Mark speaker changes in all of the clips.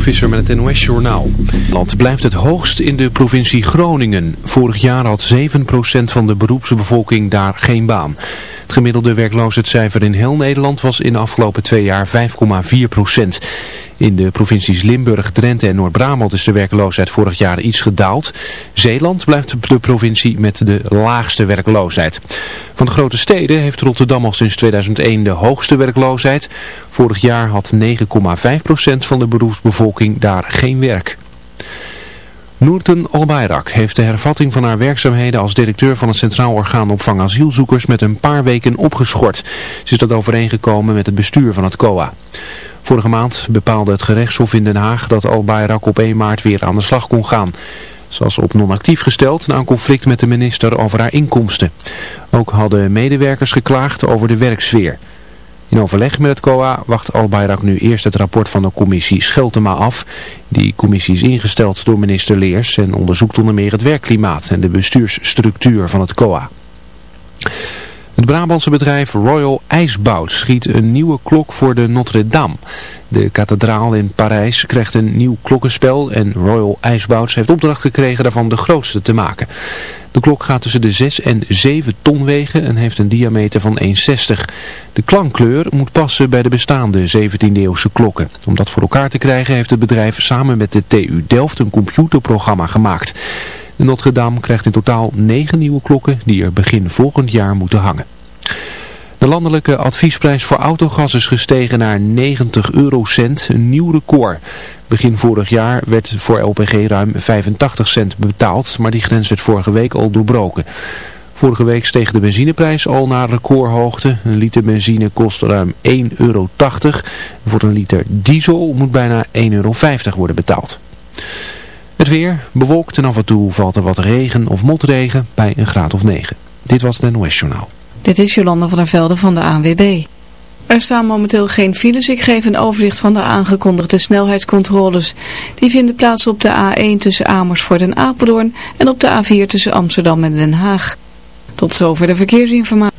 Speaker 1: Visser met het NOS Journaal. Land blijft het hoogst in de provincie Groningen. Vorig jaar had 7% van de beroepsbevolking daar geen baan. Het gemiddelde werkloosheidscijfer in heel Nederland was in de afgelopen twee jaar 5,4%. In de provincies Limburg, Drenthe en Noord-Brabant is de werkloosheid vorig jaar iets gedaald. Zeeland blijft de provincie met de laagste werkloosheid. Van de grote steden heeft Rotterdam al sinds 2001 de hoogste werkloosheid. Vorig jaar had 9,5% van de beroepsbevolking daar geen werk. Noorten Albayrak heeft de hervatting van haar werkzaamheden als directeur van het Centraal Orgaan Opvang Asielzoekers met een paar weken opgeschort. Ze is dat overeengekomen met het bestuur van het COA. Vorige maand bepaalde het gerechtshof in Den Haag dat Albayrak op 1 maart weer aan de slag kon gaan. Ze was op non-actief gesteld na een conflict met de minister over haar inkomsten. Ook hadden medewerkers geklaagd over de werksfeer. In overleg met het COA wacht Albayrak nu eerst het rapport van de commissie Scheltema af. Die commissie is ingesteld door minister Leers en onderzoekt onder meer het werkklimaat en de bestuursstructuur van het COA. Het Brabantse bedrijf Royal IJsbout schiet een nieuwe klok voor de Notre-Dame. De kathedraal in Parijs krijgt een nieuw klokkenspel en Royal IJsbouts heeft opdracht gekregen daarvan de grootste te maken. De klok gaat tussen de 6 en 7 ton wegen en heeft een diameter van 1,60. De klankkleur moet passen bij de bestaande 17e-eeuwse klokken. Om dat voor elkaar te krijgen heeft het bedrijf samen met de TU Delft een computerprogramma gemaakt. Notre Dame krijgt in totaal 9 nieuwe klokken die er begin volgend jaar moeten hangen. De landelijke adviesprijs voor autogas is gestegen naar 90 eurocent, een nieuw record. Begin vorig jaar werd voor LPG ruim 85 cent betaald, maar die grens werd vorige week al doorbroken. Vorige week steeg de benzineprijs al naar recordhoogte. Een liter benzine kost ruim 1,80 euro. Voor een liter diesel moet bijna 1,50 euro worden betaald. Het weer bewolkt en af en toe valt er wat regen of motregen bij een graad of 9. Dit was het NOS Journaal.
Speaker 2: Dit is Jolanda van der Velde van de ANWB. Er staan momenteel geen files. Ik geef een overzicht van de aangekondigde snelheidscontroles. Die vinden plaats op de A1 tussen Amersfoort en Apeldoorn en op de A4 tussen Amsterdam en Den Haag. Tot zover de verkeersinformatie.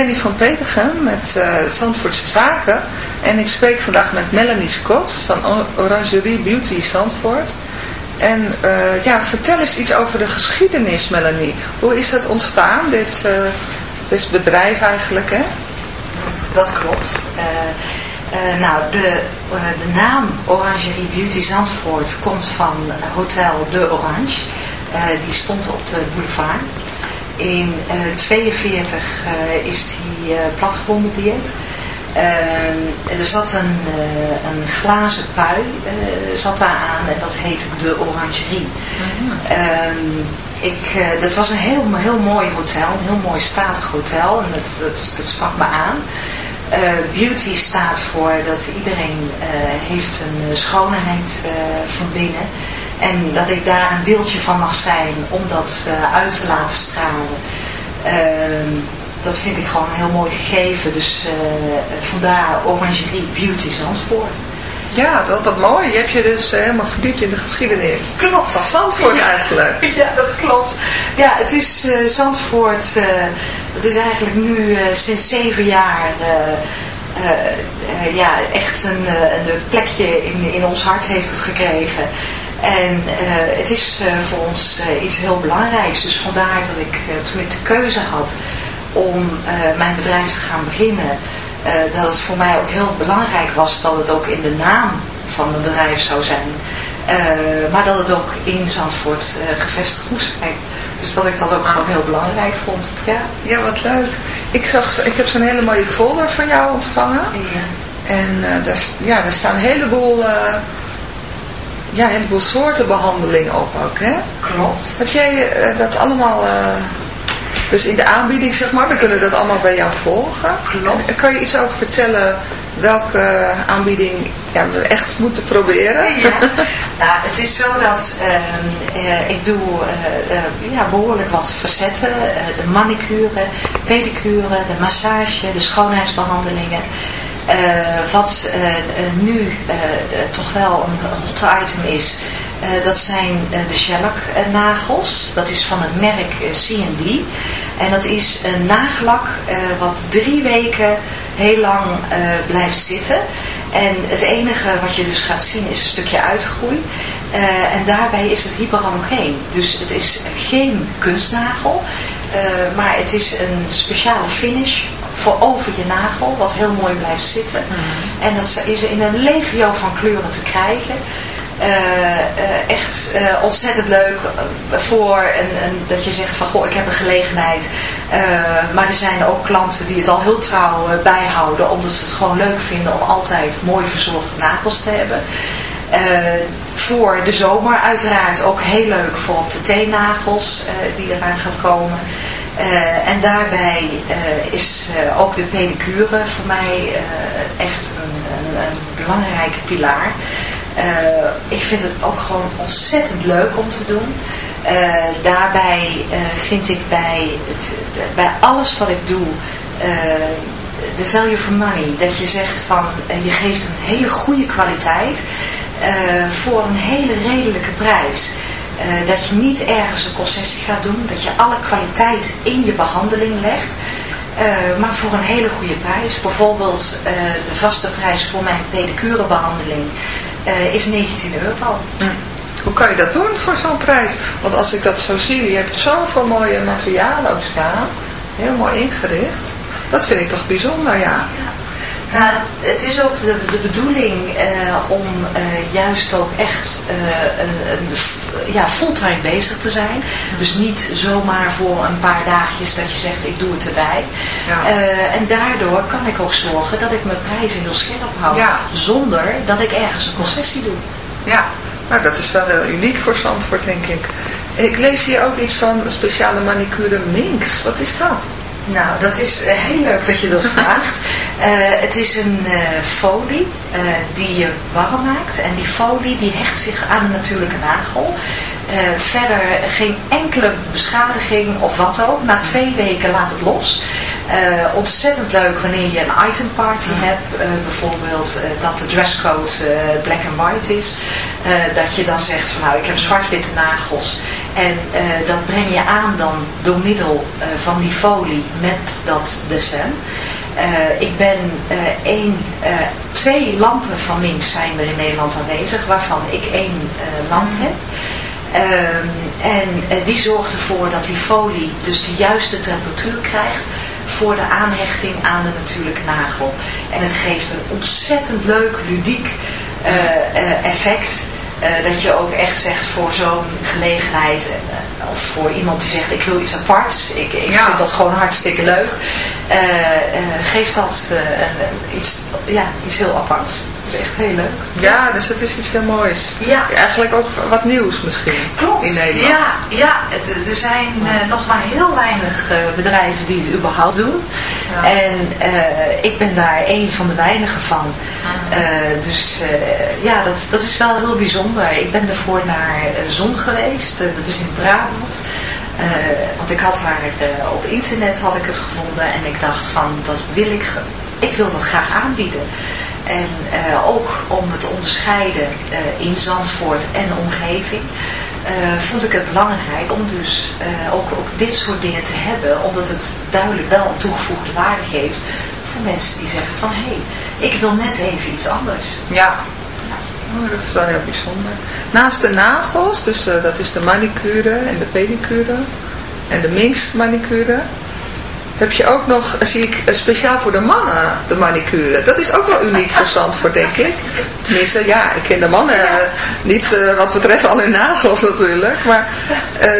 Speaker 3: Henny van Petergem met uh, Zandvoortse Zaken. En ik spreek vandaag met Melanie Scott van Orangerie Beauty Zandvoort. En uh, ja, vertel eens iets over de geschiedenis, Melanie. Hoe is dat ontstaan, dit, uh, dit bedrijf eigenlijk, hè?
Speaker 4: Dat, dat klopt. nou, de, de naam Orangerie Beauty Zandvoort komt van Hotel De Orange. die stond op de boulevard. In 1942 uh, uh, is die uh, platgebombardeerd. er zat een, een glazen pui zat daar aan en dat heette de Orangerie. -hmm. ik, dat was een heel, heel mooi hotel, een heel mooi statig hotel en dat, dat, dat sprak me aan. beauty staat voor dat iedereen heeft een schoonheid van binnen en dat ik daar een deeltje van mag zijn om dat uh, uit te laten stralen. Uh, dat vind ik gewoon een heel mooi gegeven. Dus uh, vandaar Orangerie Beauty Zandvoort.
Speaker 3: Ja, dat, wat mooi. Je hebt je dus helemaal verdiept in de geschiedenis.
Speaker 4: Klopt.
Speaker 3: Van Zandvoort eigenlijk.
Speaker 4: ja, dat klopt. Ja, het is Zandvoort, het is eigenlijk nu sinds zeven jaar... ja, echt een, een plekje in, in ons hart heeft het gekregen. En uh, het is uh, voor ons uh, iets heel belangrijks. Dus vandaar dat ik, toen ik de keuze had om mijn bedrijf te gaan beginnen, dat het voor mij ook heel belangrijk was dat het ook in de naam van mijn bedrijf zou zijn. maar dat het ook in Zandvoort gevestigd moest zijn. Dus dat ik dat ook gewoon heel belangrijk vond. Ja,
Speaker 3: ja wat leuk. Ik, zag, ik heb zo'n hele mooie folder van jou ontvangen. Ja. En daar, ja, daar staan een heleboel ja, een heleboel soorten behandeling op ook, hè?
Speaker 4: Klopt.
Speaker 3: Heb jij uh, dat allemaal, uh, dus in de aanbieding zeg maar, we kunnen dat allemaal bij jou volgen.
Speaker 4: Klopt.
Speaker 3: En, kan je iets over vertellen welke aanbieding ja, we echt moeten proberen?
Speaker 4: Ja, nou, het is zo dat uh, ik doe ja, behoorlijk wat facetten. de manicure, pedicure, de massage, de schoonheidsbehandelingen. Uh, wat uh, nu toch wel een hot item is, dat zijn de shellac nagels. Dat is van het merk C&D. En dat is een nagellak wat drie weken heel lang blijft zitten. En het enige wat je dus gaat zien is een stukje uitgroei. Uh, en daarbij is het hyperalogeen. Dus het is geen kunstnagel. Uh, maar het is een speciale finish voor over je nagel, wat heel mooi blijft zitten. Mm. En dat is in een legio van kleuren te krijgen. Uh, uh, echt uh, ontzettend leuk voor een, een, dat je zegt van goh ik heb een gelegenheid maar er zijn ook klanten die het al heel trouw bijhouden omdat ze het gewoon leuk vinden om altijd mooi verzorgde nagels te hebben voor de zomer uiteraard ook heel leuk voor op de teennagels die eraan gaat komen uh, en daarbij uh, is uh, ook de pedicure voor mij echt een, een, een, belangrijke pilaar. ik vind het ook gewoon ontzettend leuk om te doen. daarbij vind ik bij, het, bij alles wat ik doe de value for money. Dat je zegt van je geeft een hele goede kwaliteit voor een hele redelijke prijs. Uh, dat je niet ergens een concessie gaat doen. Dat je alle kwaliteit in je behandeling legt. Uh, maar voor een hele goede prijs. Bijvoorbeeld uh, de vaste prijs voor mijn pedicurebehandeling is 19 euro.
Speaker 3: Hm. Hoe kan je dat doen voor zo'n prijs? Want als ik dat zo zie, je hebt zoveel mooie materialen ook staan. Heel mooi ingericht. Dat vind ik toch bijzonder, ja. ja.
Speaker 4: Nou, het is ook de, de bedoeling om juist ook echt een, ja, fulltime bezig te zijn. Dus niet zomaar voor een paar dagjes dat je zegt ik doe het erbij. Ja. en daardoor kan ik ook zorgen dat ik mijn prijzen heel scherp hou. Ja. Zonder dat ik ergens een concessie doe.
Speaker 3: Ja, nou dat is wel heel uniek voor Zandvoort denk ik. Ik lees hier ook iets van speciale manicure Minx. Wat is dat?
Speaker 4: Nou, dat is eh, heel leuk dat je dat vraagt. Uh, het is een uh, folie uh, die je warm maakt. En die folie die hecht zich aan de natuurlijke nagel. Verder geen enkele beschadiging of wat ook. Na twee weken laat het los. ontzettend leuk wanneer je een item party hebt. bijvoorbeeld dat de dresscode black and white is. dat je dan zegt van nou ik heb zwart-witte nagels. En eh, dat breng je aan dan door middel eh, van die folie met dat dessin. Eh, ik ben eh, één, eh, twee lampen van Minx zijn er in Nederland aanwezig, waarvan ik één eh, lamp heb. Ehm, en eh, die zorgt ervoor dat die folie dus de juiste temperatuur krijgt voor de aanhechting aan de natuurlijke nagel. En het geeft een ontzettend leuk, ludiek eh, eh, effect. Eh, dat je ook echt zegt voor zo'n gelegenheid, eh, of voor iemand die zegt ik wil iets aparts, ik, ik
Speaker 3: Ja.
Speaker 4: vind dat gewoon hartstikke leuk, eh, geeft dat iets, ja, iets heel aparts. Dat is echt heel leuk.
Speaker 3: Ja, dus het is iets heel moois.
Speaker 4: Ja.
Speaker 3: Eigenlijk ook wat nieuws misschien.
Speaker 4: Klopt.
Speaker 3: In Nederland.
Speaker 4: Ja, ja het, er zijn nog maar heel weinig bedrijven die het überhaupt doen.
Speaker 3: Ja.
Speaker 4: En eh, ik ben daar een van de weinigen van.
Speaker 3: Ah.
Speaker 4: Eh, dus eh, ja, dat, dat is wel heel bijzonder. Ik ben ervoor naar Zon geweest. Dat is in Brabant. Want ik had haar op internet had ik het gevonden. En ik dacht van, dat wil ik, ik wil dat graag aanbieden. En ook om het te onderscheiden in Zandvoort en omgeving, eh, vond ik het belangrijk om dus eh, ook, dit soort dingen te hebben. Omdat het duidelijk wel een toegevoegde waarde geeft voor mensen die zeggen van hé, hey, ik wil net even iets anders.
Speaker 3: Ja. Oh, dat is wel heel bijzonder. Naast de nagels, dus eh, dat is de manicure en de pedicure en de minx manicure, heb je ook nog, zie ik, eh, speciaal voor de mannen de manicure. Dat is ook wel uniek voor Zandvoort, denk ik. Tenminste, ja, ik ken de mannen eh, niet eh, wat betreft al hun nagels natuurlijk. Maar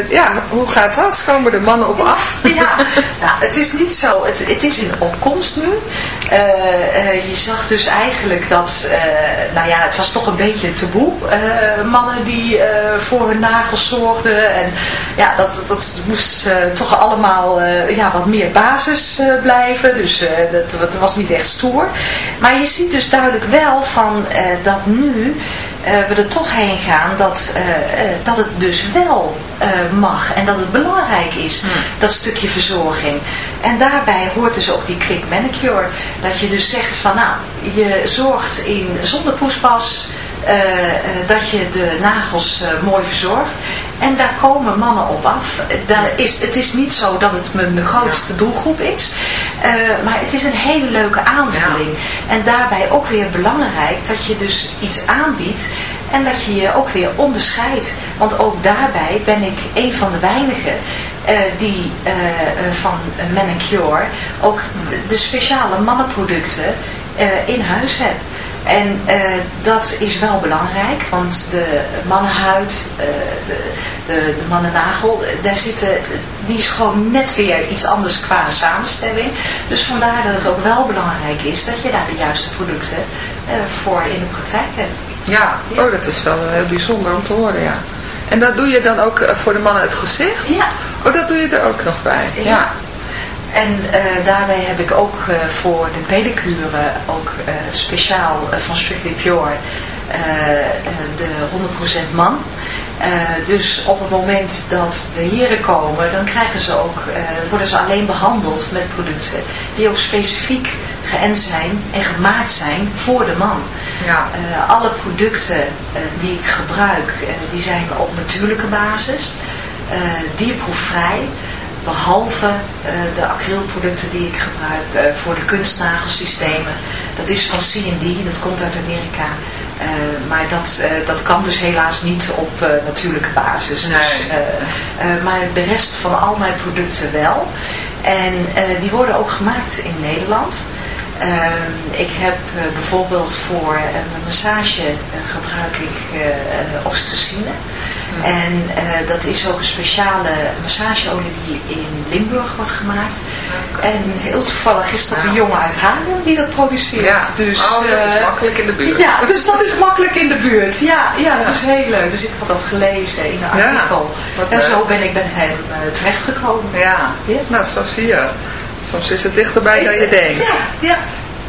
Speaker 3: ja, hoe gaat dat? Komen de mannen op af?
Speaker 4: Ja, nou, het is niet zo. Het, het is in opkomst nu. Je zag dus eigenlijk dat, nou ja, het was toch een beetje taboe. mannen die voor hun nagels zorgden. En ja, dat, dat moest toch allemaal ja, wat meer basis eh, blijven. Dus eh, dat, dat was niet echt stoer. Maar je ziet dus duidelijk wel van eh, dat nu we er toch heen gaan dat, dat het dus wel mag en dat het belangrijk is, dat stukje verzorging. En daarbij hoort dus ook die quick manicure. Dat je dus zegt van nou, je zorgt in, zonder poespas dat je de nagels eh, mooi verzorgt. En daar komen mannen op af. Daar is, het is niet zo dat het mijn grootste doelgroep is. eh, maar het is een hele leuke aanvulling. En daarbij ook weer belangrijk dat je dus iets aanbiedt. En dat je je ook weer onderscheidt. Want ook daarbij ben ik een van de weinigen eh, die eh, eh, van Manicure ook de, de speciale mannenproducten eh, in huis heb. En eh, dat is wel belangrijk, want de mannenhuid, eh, de, de, de mannennagel, eh, daar zitten, die is gewoon net weer iets anders qua samenstelling. Dus vandaar dat het ook wel belangrijk is dat je daar de juiste producten voor in de praktijk hebt.
Speaker 3: Ja, oh, dat is wel heel bijzonder om te horen, ja. En dat doe je dan ook voor de mannen het gezicht?
Speaker 4: Ja.
Speaker 3: Oh, dat doe je er ook nog bij?
Speaker 4: Ja. En eh, daarbij heb ik ook eh, voor de pedicure ook eh, speciaal van Strictly Pure de 100% man. Dus op het moment dat de heren komen, dan krijgen ze ook, worden ze alleen behandeld met producten die ook specifiek geënt zijn en gemaakt zijn voor de man.
Speaker 3: Ja.
Speaker 4: Alle producten die ik gebruik, die zijn op natuurlijke basis, dierproefvrij, behalve eh, de acrylproducten die ik gebruik eh, voor de kunstnagelsystemen. Dat is van C&D, dat komt uit Amerika. Eh, maar dat, dat kan dus helaas niet op natuurlijke basis.
Speaker 3: Nee.
Speaker 4: Dus, maar de rest van al mijn producten wel. En die worden ook gemaakt in Nederland. Ik heb bijvoorbeeld voor mijn massage gebruik ik oxytocine. En eh, dat is ook een speciale massageolie die in Limburg wordt gemaakt. En heel toevallig is dat een jongen uit Haarlem die dat produceert.
Speaker 3: Ja.
Speaker 4: Dus,
Speaker 3: oh, dat is
Speaker 4: eh,
Speaker 3: makkelijk in de buurt.
Speaker 4: ja, dus dat is makkelijk in de buurt. Ja, ja, dat is heel leuk. Dus ik had dat gelezen in een
Speaker 3: Ja,
Speaker 4: artikel.
Speaker 3: wat
Speaker 4: en zo
Speaker 3: leuk.
Speaker 4: ben ik bij hem eh, terechtgekomen.
Speaker 3: Ja.
Speaker 4: Ja.
Speaker 3: nou zo zie je. Soms is het dichterbij dan je denkt.
Speaker 4: Ja, ja.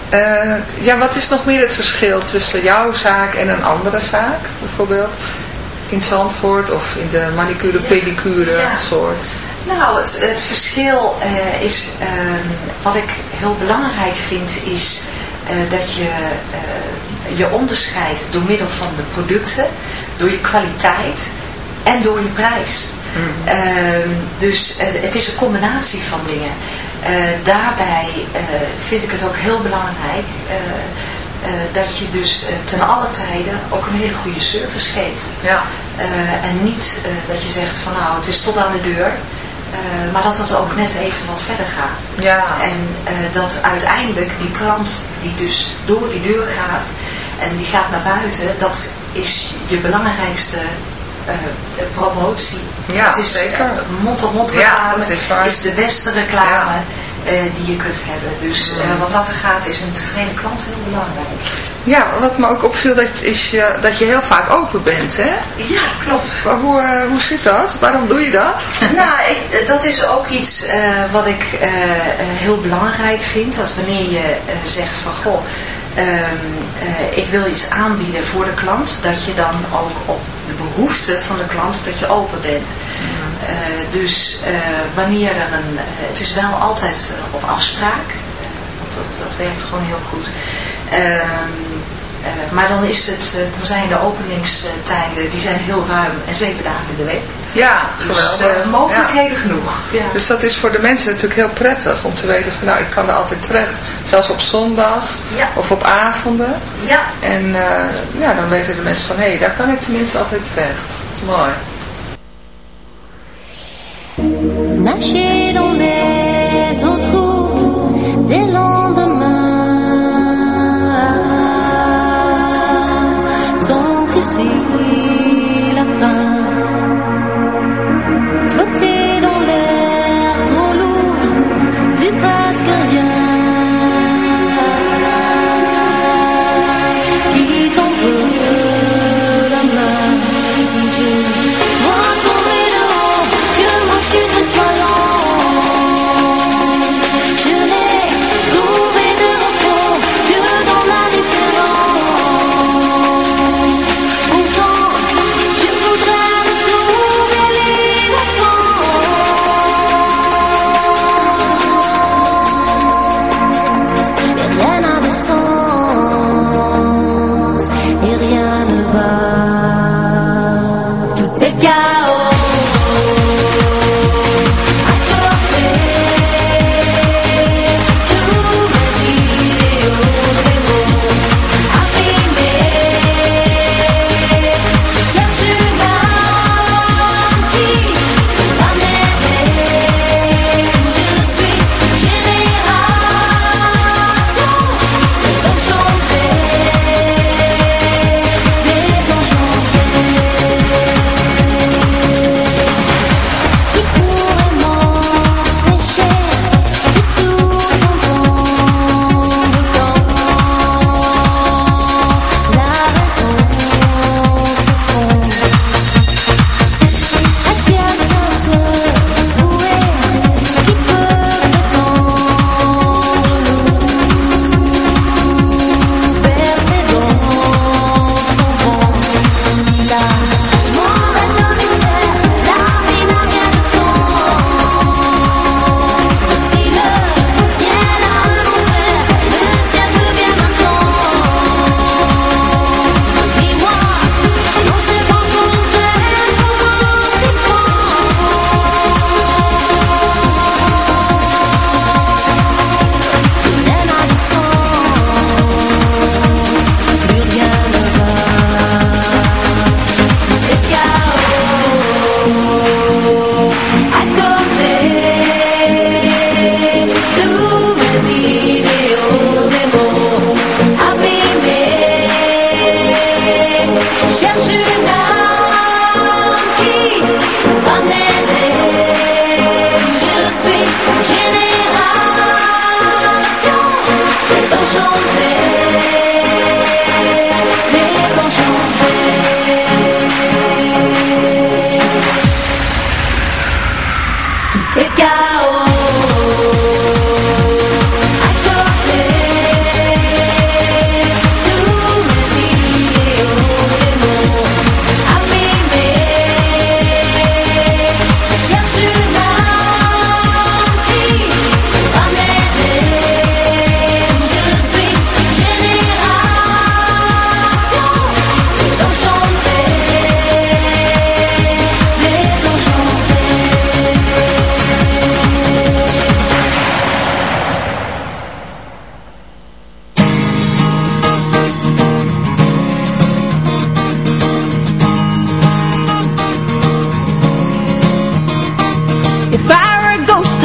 Speaker 3: Eh, ja, wat is nog meer het verschil tussen jouw zaak en een andere zaak? Bijvoorbeeld in Zandvoort of in de manicure, pedicure
Speaker 4: Ja.
Speaker 3: soort.
Speaker 4: Nou, het, het verschil eh, is, ehm, wat ik heel belangrijk vind, is eh, dat je eh, je onderscheidt door middel van de producten, door je kwaliteit en door je prijs. Ehm, dus het is een combinatie van dingen. Daarbij vind ik het ook heel belangrijk dat je dus eh, ten alle tijden ook een hele goede service geeft.
Speaker 3: Ja.
Speaker 4: Eh, en niet eh, dat je zegt van nou het is tot aan de deur. eh, maar dat het ook net even wat verder gaat.
Speaker 3: Ja.
Speaker 4: En eh, dat uiteindelijk die klant die dus door die deur gaat en die gaat naar buiten, dat is je belangrijkste eh, promotie.
Speaker 3: Ja,
Speaker 4: het is
Speaker 3: zeker.
Speaker 4: eh, mond-op-mond
Speaker 3: Ja,
Speaker 4: reclame,
Speaker 3: dat is waar.
Speaker 4: is de beste reclame eh, die je kunt hebben. Dus eh, wat dat er gaat is een tevreden klant heel belangrijk.
Speaker 3: Ja, wat me ook opviel dat, is dat je heel vaak open bent, hè?
Speaker 4: Ja, klopt.
Speaker 3: Maar hoe, eh, hoe zit dat? Waarom doe je dat?
Speaker 4: Nou, ik, dat is ook iets eh, wat ik eh, eh, heel belangrijk vind. Dat wanneer je eh, zegt van, goh, ehm, eh, ik wil iets aanbieden voor de klant. Dat je dan ook op de behoeften van de klant, dat je open bent. Eh, dus eh, wanneer er een, eh, het is wel altijd op afspraak. want dat, dat werkt gewoon heel goed. Ehm, eh, maar dan, is het, dan zijn de openingstijden, die zijn heel ruim en zeven dagen in de week.
Speaker 3: Ja,
Speaker 4: Dus eh, mogelijkheden genoeg. Ja.
Speaker 3: Dus dat is voor de mensen natuurlijk heel prettig om te weten van nou, ik kan er altijd terecht. Zelfs op zondag
Speaker 4: Ja.
Speaker 3: of op avonden.
Speaker 4: ja,
Speaker 3: En eh, ja, dan weten de mensen van hé, hey, daar kan ik tenminste altijd terecht. Mooi.
Speaker 5: Nager dans les eaux troubles des lendemains. Tendre ici la fin.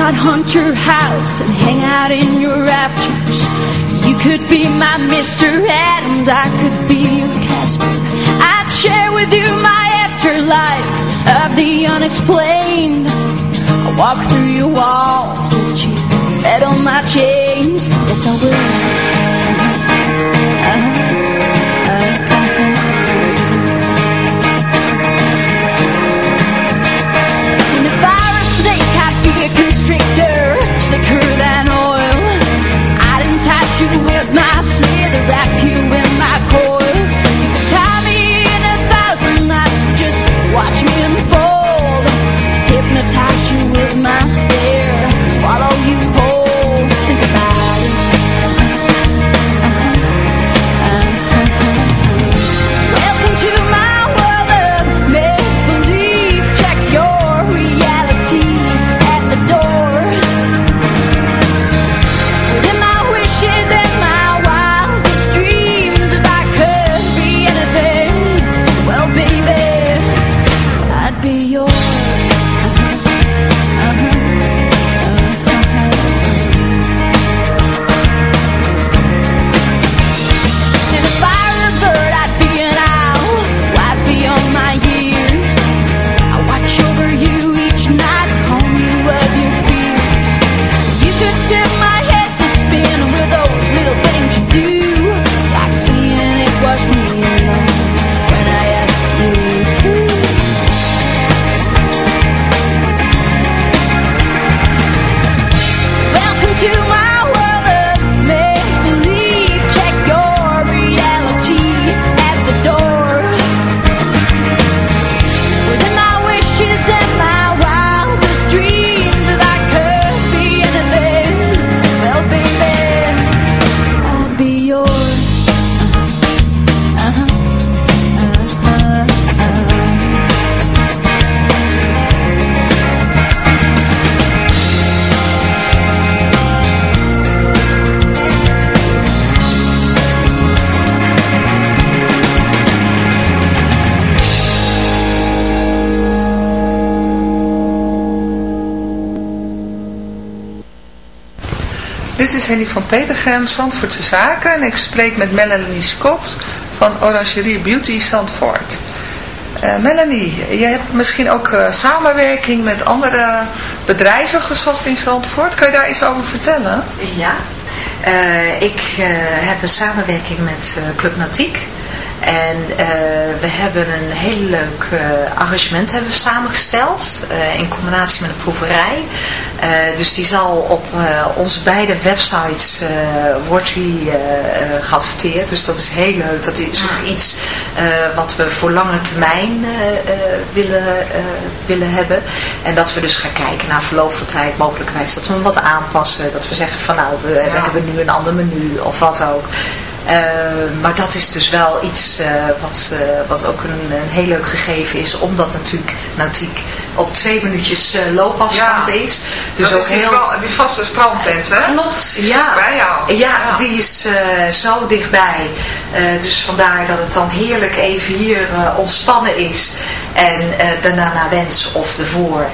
Speaker 5: I'd hunt your house and hang out in your rafters. You could be my Mr. Adams, I could be your Casper. I'd share with you my afterlife of the unexplained. I walk through your walls, let you on my chains. Yes, I will.
Speaker 3: Henny van Petergem, Zandvoortse Zaken. En ik spreek met Melanie Scott van Orangerie Beauty Zandvoort. Eh, Melanie, jij hebt misschien ook eh, samenwerking met andere bedrijven gezocht in Zandvoort. Kan je daar iets over vertellen?
Speaker 4: Ja, Eh, ik heb een samenwerking met Club Nautiek. En eh, we hebben een heel leuk eh, arrangement hebben we samengesteld. eh, in combinatie met een proeverij. Dus die zal op onze beide websites wordt die, geadverteerd. Dus dat is heel leuk. Dat is ook iets eh, wat we voor lange termijn willen, willen hebben. En dat we dus gaan kijken naar verloop van tijd mogelijkwijs. Dat we hem wat aanpassen. Dat we zeggen van nou we, we hebben nu een ander menu of wat ook. Eh, maar dat is dus wel iets eh, wat, eh, wat ook een, een heel leuk gegeven is. Omdat natuurlijk nautiek op twee minuutjes loopafstand
Speaker 3: Ja.
Speaker 4: is. Dus
Speaker 3: dat
Speaker 4: ook
Speaker 3: is die,
Speaker 4: heel...
Speaker 3: die vaste strandtent, hè?
Speaker 4: Klopt,
Speaker 3: Die is
Speaker 4: ja.
Speaker 3: bij jou.
Speaker 4: Ja, die is zo dichtbij. Eh, dus vandaar dat het dan heerlijk even hier eh, ontspannen is. En eh, daarna naar wens of ervoor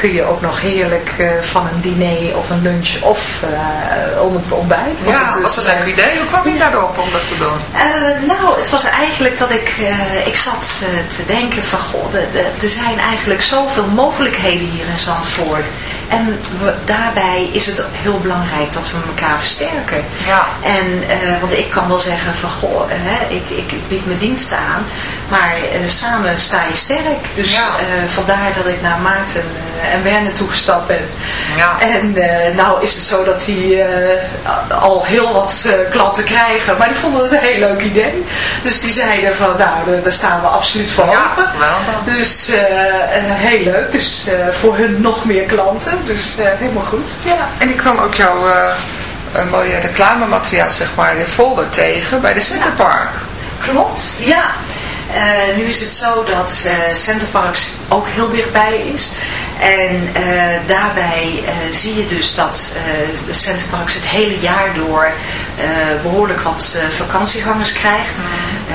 Speaker 4: kun je ook nog heerlijk van een diner of een lunch of om het ontbijt. Want
Speaker 3: Ja,
Speaker 4: het is,
Speaker 3: wat een leuk idee. Hoe kwam je daarop om dat te doen?
Speaker 4: nou, het was eigenlijk dat ik, ik zat te denken van, goh, de, de, er zijn eigenlijk zoveel mogelijkheden hier in Zandvoort. En we, daarbij is het heel belangrijk dat we elkaar versterken.
Speaker 3: Ja.
Speaker 4: En, eh, want ik kan wel zeggen van, goh, eh, hè, ik, ik, ik bied mijn diensten aan, maar eh, samen sta je sterk. Dus
Speaker 3: Ja.
Speaker 4: eh, vandaar dat ik naar Maarten eh, en Werner toegestapt ben.
Speaker 3: Ja.
Speaker 4: En nou is het zo dat die al heel wat klanten krijgen. Maar die vonden het een heel leuk idee. Dus die zeiden van nou, daar- staan we absoluut voor
Speaker 3: Ja,
Speaker 4: open.
Speaker 3: geweldig.
Speaker 4: Dus heel leuk. Dus voor hun nog meer klanten. Dus helemaal goed. Ja.
Speaker 3: En ik kwam ook jouw mooie reclamemateriaal, zeg maar, in folder tegen bij de Centerpark.
Speaker 4: Klopt, ja. Eh, nu is het zo dat eh Centerparks ook heel dichtbij is. En eh, daarbij eh, zie je dus dat eh de Centerparks het hele jaar door eh, behoorlijk wat eh, vakantiegangers krijgt.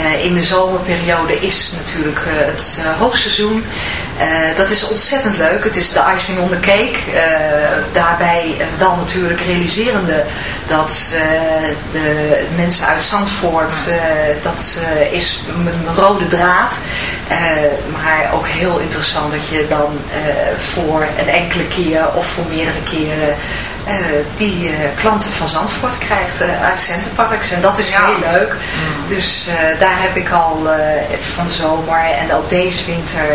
Speaker 4: Eh, in de zomerperiode is natuurlijk eh, het eh, hoogseizoen. Eh, dat is ontzettend leuk. Het is de icing on the cake. Eh, daarbij eh, wel natuurlijk realiserende dat eh, de mensen uit Zandvoort, eh, dat eh, is mijn mijn rode draad. Eh, maar ook heel interessant dat je dan eh, voor een enkele keer of voor meerdere keren eh, die eh, klanten van Zandvoort krijgt eh, uit Centerparks. En dat is heel leuk. Dus eh, daar heb ik al van de zomer en ook deze winter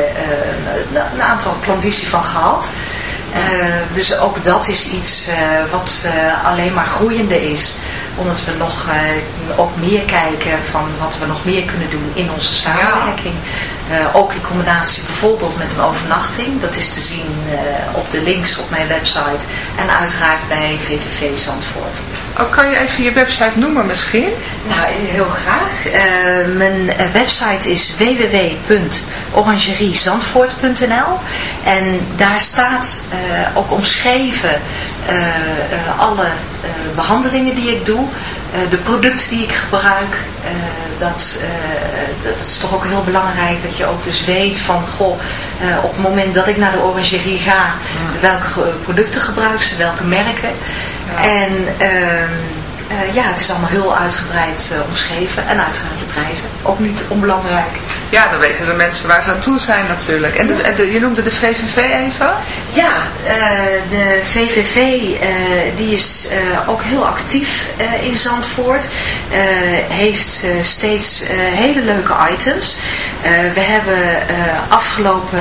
Speaker 4: een, aantal klanditie van gehad. Eh, dus ook dat is iets wat alleen maar groeiende is. Omdat we nog ook meer kijken van wat we nog meer kunnen doen in onze samenwerking. Eh, ook in combinatie bijvoorbeeld met een overnachting. Dat is te zien eh, op de links op mijn website. En uiteraard bij VVV Zandvoort.
Speaker 3: Oh, kan je even je website noemen misschien?
Speaker 4: Nou, heel graag. Eh, mijn website is www.orangeriezandvoort.nl en daar staat ook omschreven alle eh, behandelingen die ik doe, de producten die ik gebruik. eh, dat, eh, dat is toch ook heel belangrijk dat je ook dus weet van, goh, eh, op het moment dat ik naar de orangerie ga, welke ge- producten gebruik ze, welke merken. En ehm, eh, ja, het is allemaal heel uitgebreid eh, omschreven en uiteraard de prijzen. Ook niet onbelangrijk.
Speaker 3: Ja, dan weten de mensen waar ze aan toe zijn natuurlijk. En de, en de- je noemde de VVV even?
Speaker 4: Ja, eh, de VVV eh, die is eh, ook heel actief in Zandvoort. Heeft steeds hele leuke items. We hebben afgelopen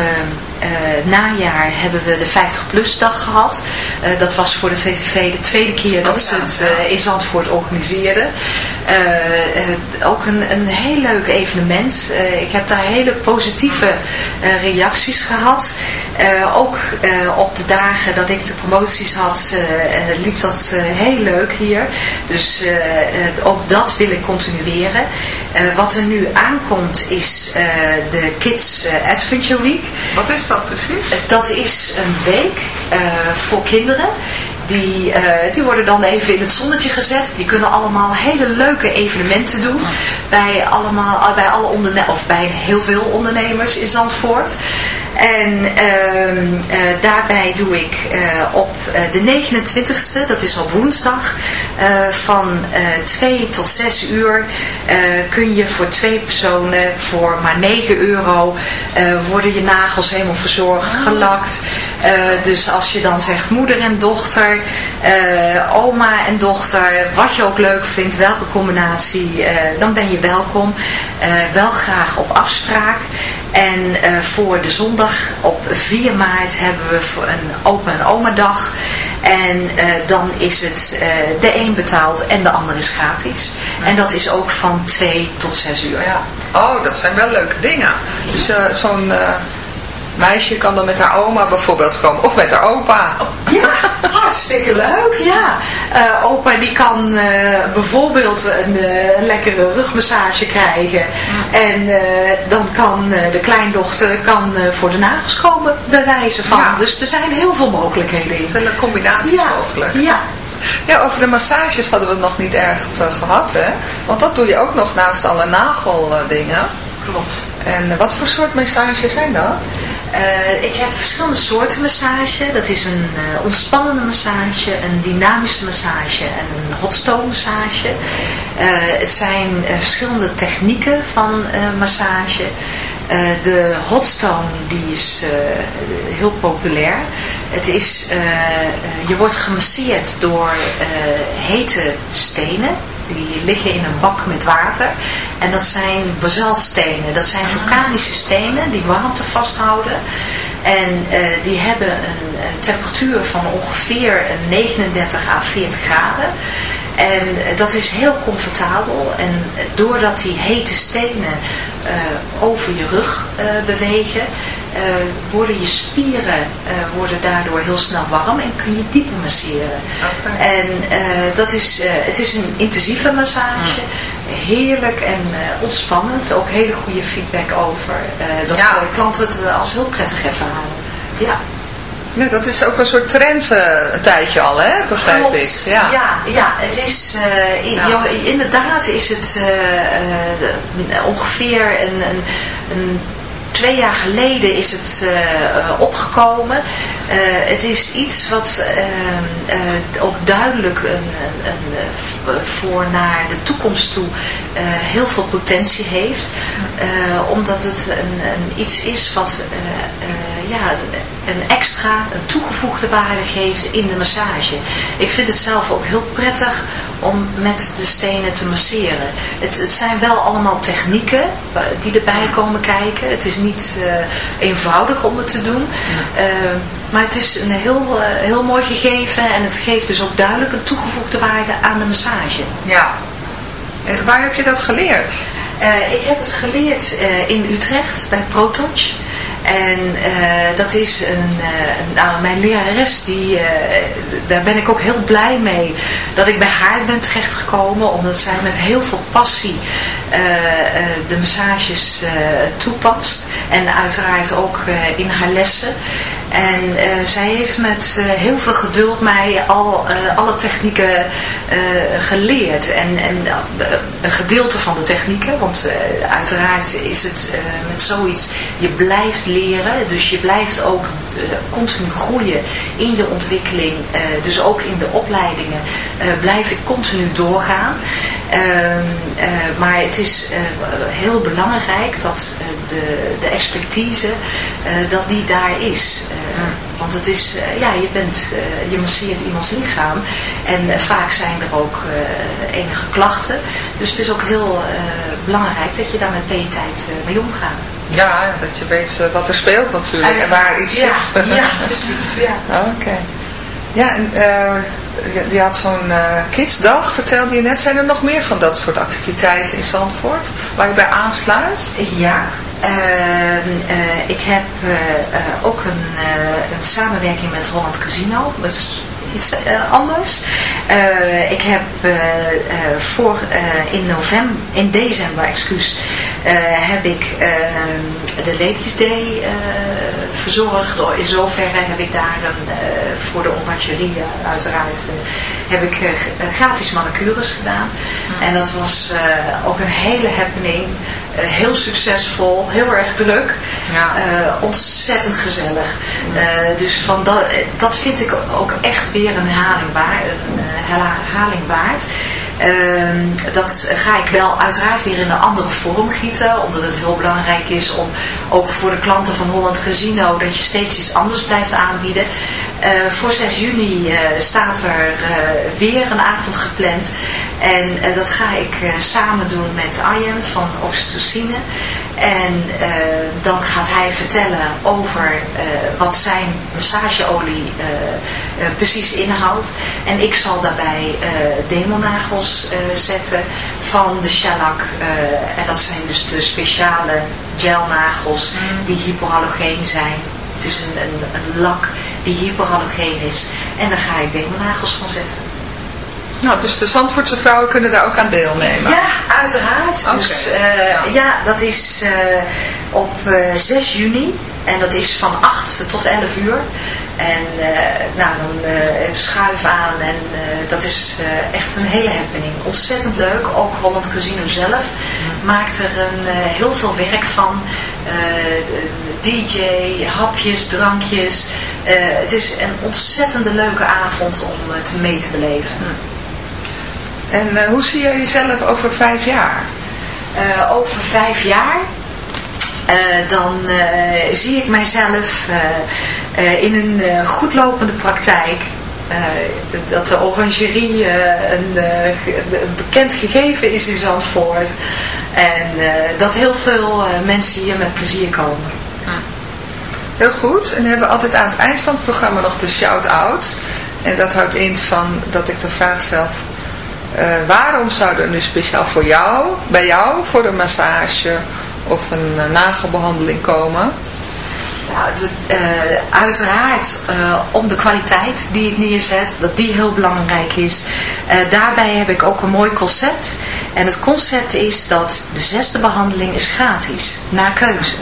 Speaker 4: najaar hebben we de 50 plus dag gehad. Eh, dat was voor de VVV de tweede keer dat
Speaker 3: Oh,
Speaker 4: ze het eh, in Zandvoort organiseerden. Eh, eh, ook een, een heel leuk evenement. Eh, ik heb daar hele positieve eh, reacties gehad. Eh, ook eh, op de dagen dat ik de promoties had, eh, eh, liep dat eh, heel leuk hier. Dus eh, eh, ook dat wil ik continueren. Eh, wat er nu aankomt is eh, de Kids eh, Adventure Week.
Speaker 3: Wat is dat precies?
Speaker 4: Dat is een week eh, voor kinderen. Die, eh, die worden dan even in het zonnetje gezet. Die kunnen allemaal hele leuke evenementen doen. Bij, allemaal, bij alle onderne of bij heel veel ondernemers in Zandvoort. En ehm, eh, daarbij doe ik eh, op eh, de 29ste, dat is op woensdag, van eh 2 tot 6 uur kun je voor twee personen voor maar 9 euro worden je nagels helemaal verzorgd, gelakt. Eh, dus als je dan zegt moeder en dochter, eh, oma en dochter, wat je ook leuk vindt, welke combinatie, eh, dan ben je welkom. Wel graag op afspraak. En voor de zondag op 4 maart hebben we voor een opa en oma dag. En dan is het de een betaald en de ander is gratis. En dat is ook van 2 tot 6 uur.
Speaker 3: Ja. Oh, dat zijn wel leuke dingen. Dus zo'n meisje kan dan met haar oma bijvoorbeeld komen. Of met haar opa.
Speaker 4: Ja, hartstikke leuk. Ja, Eh, opa die kan eh, bijvoorbeeld een, eh, een lekkere rugmassage krijgen. En eh, dan kan de kleindochter kan, voor de nagels komen, bij wijze van.
Speaker 3: Ja.
Speaker 4: Dus er zijn heel veel mogelijkheden in.
Speaker 3: Combinaties
Speaker 4: Ja,
Speaker 3: mogelijk.
Speaker 4: ja.
Speaker 3: Ja, over de massages hadden we het nog niet eh, gehad, hè? Want dat doe je ook nog naast alle nageldingen.
Speaker 4: klopt.
Speaker 3: En wat voor soort massages zijn dat?
Speaker 4: Eh, ik heb verschillende soorten massage. Dat is een eh, ontspannende massage, een dynamische massage en een hotstone massage. Eh, het zijn verschillende technieken van massage. De hotstone die is heel populair. Het is, je wordt gemasseerd door hete stenen. Die liggen in een bak met water. En dat zijn basaltstenen. Dat zijn vulkanische stenen die warmte vasthouden. En eh, die hebben een, eh, temperatuur van ongeveer een 39 à 40 graden. En eh, dat is heel comfortabel. En eh, doordat die hete stenen eh, over je rug eh, bewegen, eh, worden je spieren eh, worden daardoor heel snel warm en kun je dieper masseren. En eh, dat is, eh, het is een intensieve massage. Heerlijk en eh, ontspannend. Ook hele goede feedback over. eh, dat
Speaker 3: Ja.
Speaker 4: eh, klanten het eh, als heel prettig ervaren. Ja.
Speaker 3: Ja, dat is ook een soort trend eh, een tijdje al, hè? Begrijp
Speaker 4: Klopt.
Speaker 3: ik. Ja.
Speaker 4: ja, ja, het is, eh,
Speaker 3: Ja.
Speaker 4: inderdaad is het eh, ongeveer een, een, een twee jaar geleden is het opgekomen. Het is iets wat ook duidelijk een, voor naar de toekomst toe heel veel potentie heeft. Omdat het een, een iets is wat ja, een extra, een toegevoegde waarde geeft in de massage. Ik vind het zelf ook heel prettig om met de stenen te masseren. Het, het zijn wel allemaal technieken die erbij komen kijken. Het is niet eh, eenvoudig om het te doen. Eh, maar het is een heel, eh, heel mooi gegeven en het geeft dus ook duidelijk een toegevoegde waarde aan de massage.
Speaker 3: Ja. En waar heb je dat geleerd?
Speaker 4: Ik heb het geleerd in Utrecht bij ProTouch. En eh, dat is een, nou, mijn lerares, die, eh, daar ben ik ook heel blij mee dat ik bij haar ben terechtgekomen. Omdat zij met heel veel passie de massages toepast. En uiteraard ook in haar lessen. En eh, zij heeft met eh, heel veel geduld mij al eh, alle technieken geleerd. En, en een gedeelte van de technieken, want uiteraard is het met zoiets, je blijft leren. Dus je blijft ook continu groeien in je ontwikkeling. dus ook in de opleidingen blijf ik continu doorgaan. Ehm, eh, maar het is heel belangrijk dat de, de expertise, eh, dat die daar is. Eh, Want het is, eh, ja, je bent, je masseert iemands lichaam en vaak zijn er ook enige klachten. Dus het is ook heel belangrijk dat je daar met eh, mee omgaat.
Speaker 3: Ja, dat je weet wat er speelt natuurlijk en waar iets
Speaker 4: ja,
Speaker 3: zit.
Speaker 4: ja, precies. Ja.
Speaker 3: Oké. Ja, en je, had zo'n eh, kidsdag, vertelde je net. Zijn er nog meer van dat soort activiteiten in Zandvoort waar je bij aansluit?
Speaker 4: Ja, ik heb eh, eh, ook een, eh, een samenwerking met Holland Casino. Dat is iets eh, anders. Eh, ik heb eh, eh, voor, eh, in november, in december, excuus, eh, heb ik ehm, de Ladies Day eh, verzorgd. Oh, In zoverre heb ik daar een, eh, voor de orangerie eh, uiteraard eh, heb ik eh, eh, gratis manicures gedaan. En dat was eh, ook een hele happening. Eh, heel succesvol, heel erg druk.
Speaker 3: Ja.
Speaker 4: Eh, ontzettend gezellig. Eh, dus van dat, dat vind ik ook echt weer een. Een eh, herhaling waard. Ehm, dat ga ik wel uiteraard weer in een andere vorm gieten. Omdat het heel belangrijk is om ook voor de klanten van Holland Casino dat je steeds iets anders blijft aanbieden. Eh, voor 6 juni eh, staat er eh, weer een avond gepland. En dat ga ik samen doen met Arjen van Oxytocine. En dan gaat hij vertellen over wat zijn massageolie eh, precies inhoudt. En ik zal daarbij eh demonagels eh, zetten van de shellac. en dat zijn dus de speciale gelnagels die hypohalogeen zijn. Het is een, een, een lak die hypohalogeen is. En daar ga ik demonagels van zetten.
Speaker 3: Nou, dus de Zandvoortse vrouwen kunnen daar ook aan deelnemen.
Speaker 4: Ja, uiteraard. Dus
Speaker 3: ja.
Speaker 4: ja. dat is op eh, 6 juni. En dat is van 8 tot 11 uur. En eh, nou, dan eh, schuif aan. En eh, dat is echt een hele happening. Ontzettend leuk. Ook Holland Casino zelf maakt er een, heel veel werk van. DJ, hapjes, drankjes. Het is een ontzettende leuke avond om het mee te beleven.
Speaker 3: En eh, hoe zie je jezelf over vijf jaar?
Speaker 4: Over vijf jaar, eh, dan eh, zie ik mijzelf eh, in een eh, goedlopende praktijk. Dat de orangerie een, een bekend gegeven is in Zandvoort. En dat heel veel mensen hier met plezier komen.
Speaker 3: Heel goed. En we hebben altijd aan het eind van het programma nog de shout-out. En dat houdt in van dat ik de vraag eh, waarom zou er nu speciaal voor jou, bij jou, voor een massage of een eh, nagelbehandeling komen?
Speaker 4: Nou, eh, uiteraard eh, om de kwaliteit die ik neerzet, dat die heel belangrijk is. Daarbij heb ik ook een mooi concept. En het concept is dat de zesde behandeling is gratis, naar keuze.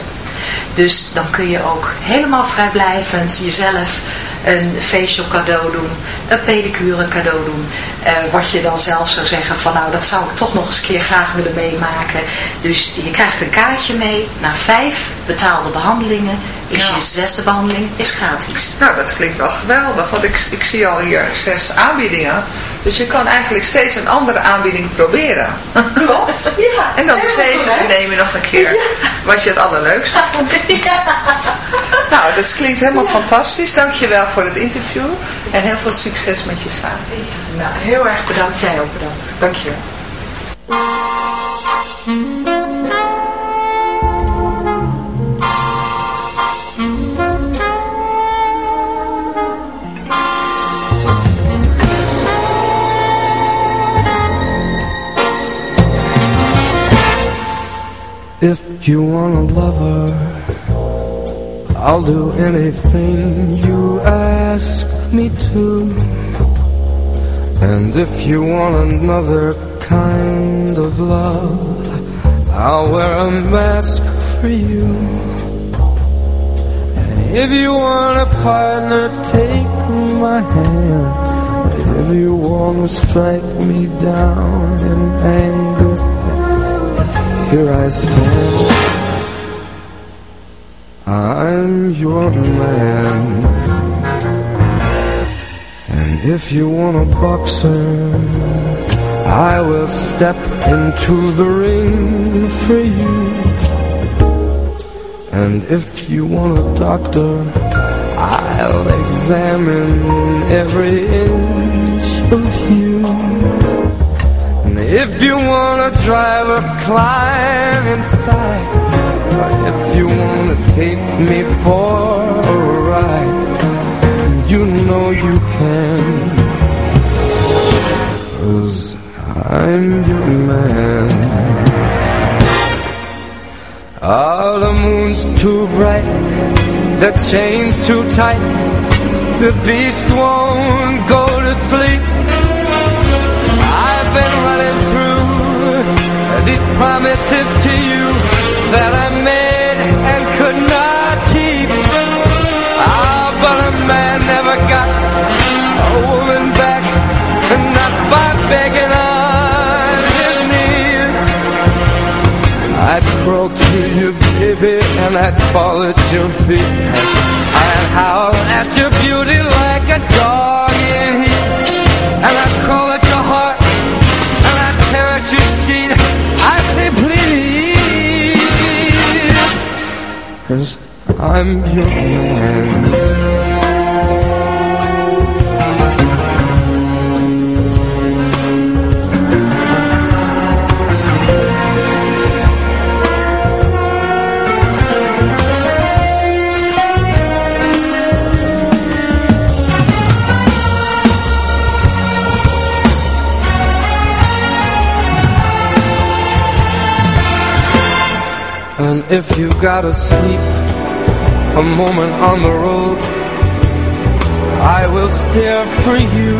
Speaker 4: Dus dan kun je ook helemaal vrijblijvend jezelf een facial cadeau doen, een pedicure cadeau doen. Eh, wat je dan zelf zou zeggen van nou dat zou ik toch nog eens een keer graag willen meemaken. Dus je krijgt een kaartje mee naar vijf betaalde behandelingen. Is
Speaker 3: Ja.
Speaker 4: je zesde behandeling is gratis.
Speaker 3: Nou, dat klinkt wel geweldig, want ik, ik zie al hier zes aanbiedingen. Dus je kan eigenlijk steeds een andere aanbieding proberen.
Speaker 4: Klopt. Ja.
Speaker 3: En dan de
Speaker 4: correct.
Speaker 3: neem je nog een keer wat je het allerleukste vond. Nou, dat klinkt helemaal fantastisch. Dankjewel voor het interview. En heel veel succes met je zaak.
Speaker 4: Nou, heel erg bedankt. Jij ook bedankt. Dankjewel.
Speaker 6: If you want a lover, I'll do anything you ask me to. And if you want another kind of love, I'll wear a mask for you. And if you want a partner, take my hand. If you want to strike me down in anger, here I stand. I'm your man. And if you want a boxer, I will step into the ring for you. And if you want a doctor, I'll examine every inch of you. If you wanna drive a climb inside, or if you wanna take me for a ride, you know you can. Cause I'm your man. Oh, the moon's too bright, the chain's too tight, the beast won't go to sleep. I've been promises to you that I made and could not keep. Ah, but a man never got a woman back, and not by begging on his knees. I'd crawl to you, baby, and I'd fall at your feet. I'd howl at your beauty like a dog in heat. And I'd crawl cause I'm your man. If you gotta sleep a moment on the road, I will stare for you.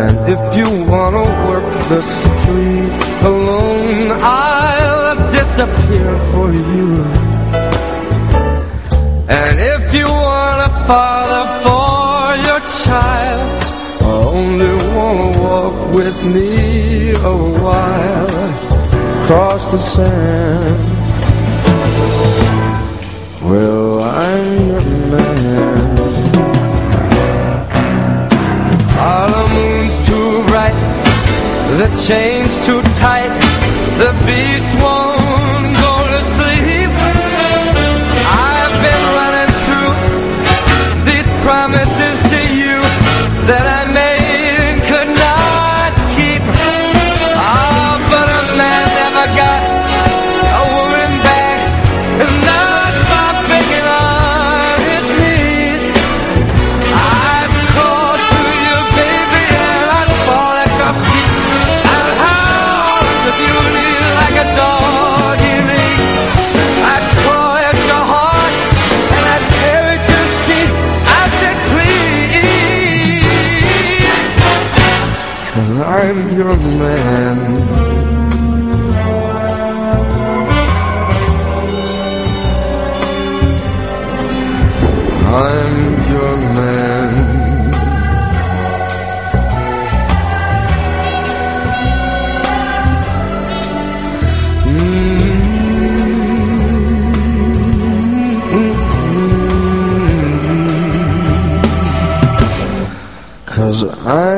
Speaker 6: And if you wanna work the street alone, I'll disappear for you. And if you want a father for your child, only wanna walk with me a while across the sand. Well, I'm your man. Ah, the moon's too bright, the chain's too tight, the beast won't I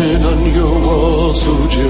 Speaker 7: 같은 안경 와서 제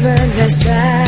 Speaker 8: even sad